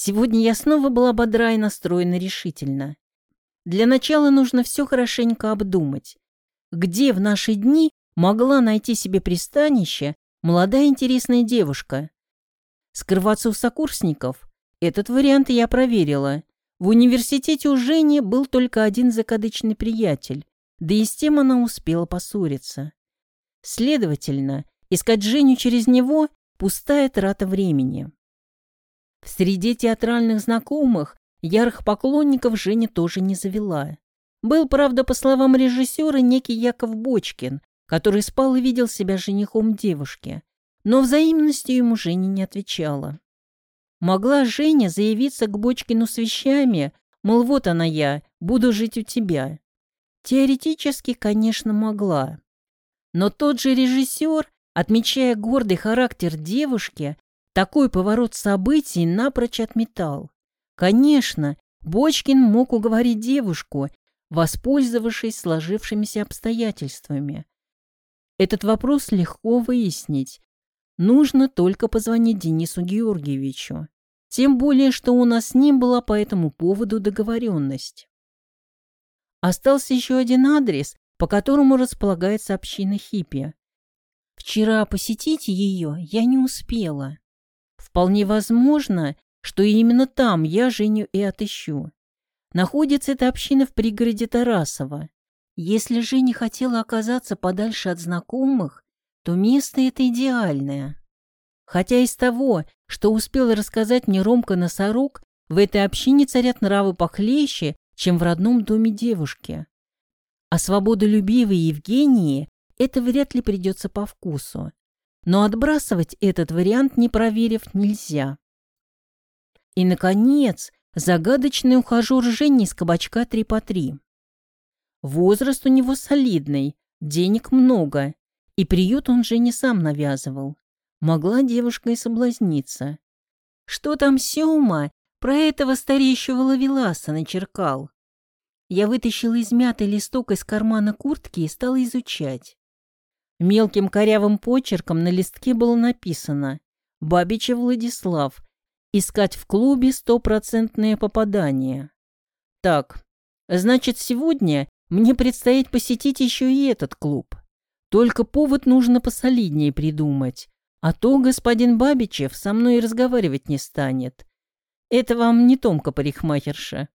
Сегодня я снова была бодра и настроена решительно. Для начала нужно все хорошенько обдумать. Где в наши дни могла найти себе пристанище молодая интересная девушка? Скрываться у сокурсников? Этот вариант я проверила. В университете у Жени был только один закадычный приятель, да и с тем она успела поссориться. Следовательно, искать Женю через него – пустая трата времени. В среде театральных знакомых ярых поклонников Женя тоже не завела. Был, правда, по словам режиссера, некий Яков Бочкин, который спал и видел себя женихом девушки, но взаимностью ему Женя не отвечала. Могла Женя заявиться к Бочкину с вещами, мол, вот она я, буду жить у тебя. Теоретически, конечно, могла. Но тот же режиссер, отмечая гордый характер девушки, такой поворот событий напрочь отметал. Конечно, Бочкин мог уговорить девушку, воспользовавшись сложившимися обстоятельствами. Этот вопрос легко выяснить. Нужно только позвонить Денису Георгиевичу. Тем более, что у нас с ним была по этому поводу договоренность. Остался еще один адрес, по которому располагается община хиппи. Вчера посетить ее я не успела. Вполне возможно, что именно там я Женю и отыщу. Находится эта община в пригороде Тарасова. Если Женя хотела оказаться подальше от знакомых, то место это идеальное. Хотя из того, что успел рассказать мне Ромка Носорог, в этой общине царят нравы похлеще, чем в родном доме девушки. А свободолюбивой Евгении это вряд ли придется по вкусу. Но отбрасывать этот вариант, не проверив, нельзя. И, наконец, загадочный ухажер Жени из кабачка 3 по 3. Возраст у него солидный, денег много, и приют он же не сам навязывал. Могла девушка и соблазниться. Что там Сёма про этого стареющего ловеласа начеркал? Я вытащила измятый листок из кармана куртки и стала изучать. Мелким корявым почерком на листке было написано «Бабича Владислав. Искать в клубе стопроцентное попадание». Так, значит, сегодня мне предстоит посетить еще и этот клуб. Только повод нужно посолиднее придумать, а то господин Бабичев со мной разговаривать не станет. Это вам не Томка парикмахерша.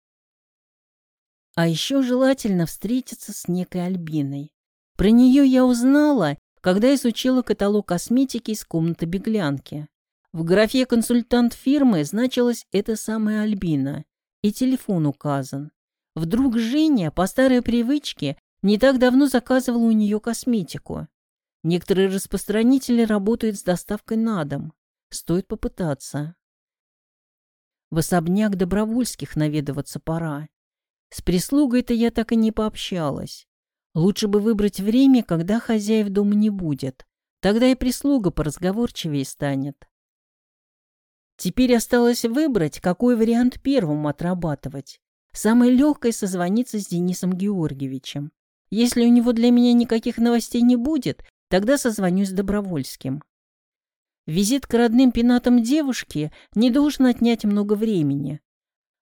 А еще желательно встретиться с некой Альбиной. Про нее я узнала, когда изучила каталог косметики из комнаты беглянки. В графе «Консультант фирмы» значилась эта самая Альбина, и телефон указан. Вдруг Женя, по старой привычке, не так давно заказывала у нее косметику. Некоторые распространители работают с доставкой на дом. Стоит попытаться. В особняк Добровольских наведываться пора. С прислугой-то я так и не пообщалась. Лучше бы выбрать время, когда хозяев дома не будет. Тогда и прислуга поразговорчивее станет. Теперь осталось выбрать, какой вариант первым отрабатывать. Самое легкое — созвониться с Денисом Георгиевичем. Если у него для меня никаких новостей не будет, тогда созвонюсь с Добровольским. Визит к родным пенатам девушки не должен отнять много времени.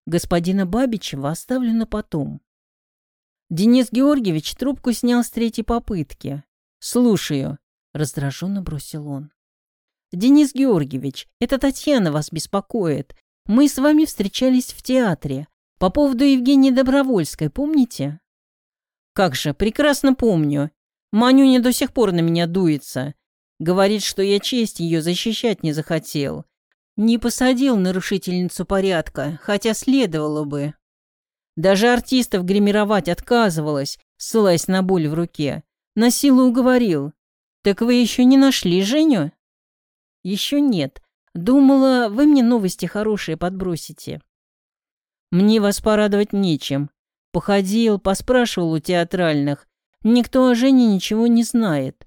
Господина Бабичева оставлю на потом. Денис Георгиевич трубку снял с третьей попытки. «Слушаю», — раздраженно бросил он. «Денис Георгиевич, это Татьяна вас беспокоит. Мы с вами встречались в театре. По поводу Евгении Добровольской, помните? Как же, прекрасно помню. Манюня до сих пор на меня дуется. Говорит, что я честь ее защищать не захотел. Не посадил нарушительницу порядка, хотя следовало бы. Даже артистов гримировать отказывалась, ссылаясь на боль в руке. На силу уговорил. «Так вы еще не нашли Женю?» «Еще нет. Думала, вы мне новости хорошие подбросите». Мне вас порадовать нечем. Походил, поспрашивал у театральных. Никто о Жене ничего не знает.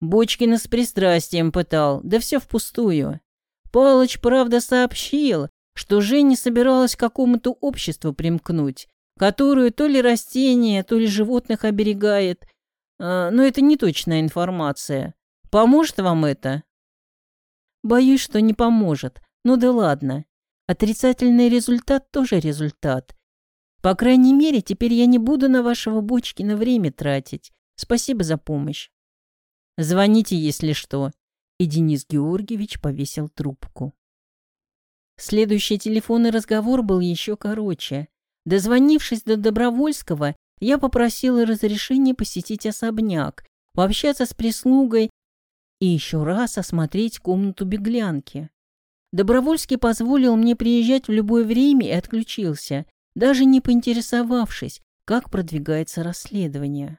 Бочкина с пристрастием пытал, да все впустую. Палыч, правда, сообщил, что Женя собиралась к какому-то обществу примкнуть, которую то ли растения, то ли животных оберегает. А, но это не точная информация. Поможет вам это? Боюсь, что не поможет. Ну да ладно. Отрицательный результат тоже результат. По крайней мере, теперь я не буду на вашего Бочкина время тратить. Спасибо за помощь. Звоните, если что. И Денис Георгиевич повесил трубку. Следующий телефонный разговор был еще короче. Дозвонившись до Добровольского, я попросила разрешения посетить особняк, пообщаться с прислугой и еще раз осмотреть комнату беглянки. Добровольский позволил мне приезжать в любое время и отключился, даже не поинтересовавшись, как продвигается расследование.